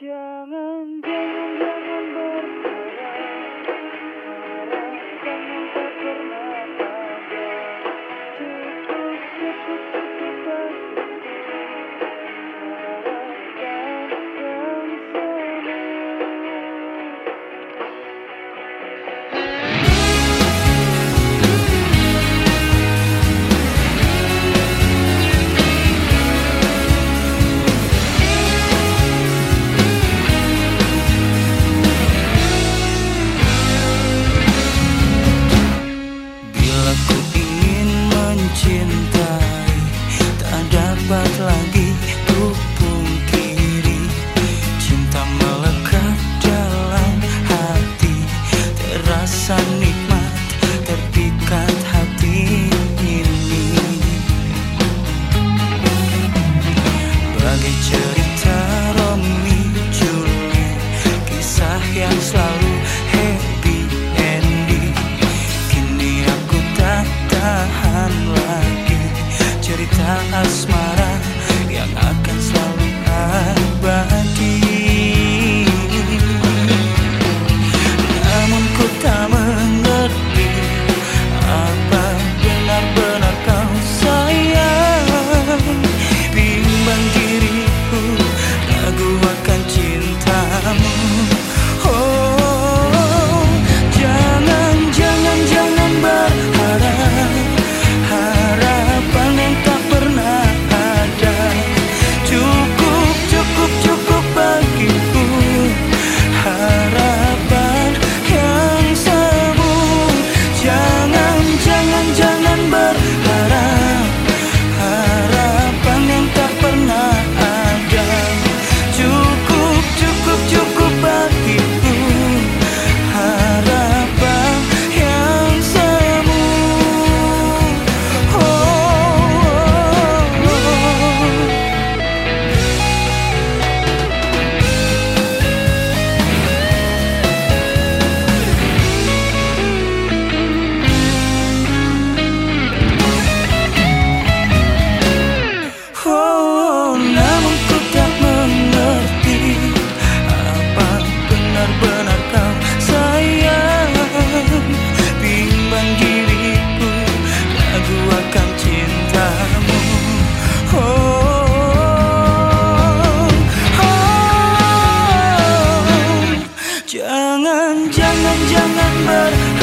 江岸天空中。rasa nikmat terpikat hati ini. Bagi cerita Romi juli Kisah yang selalu happy ending. Kini aku tak tahan lagi. Cerita asmara yang akan selalu abadi Jangan-jangan ber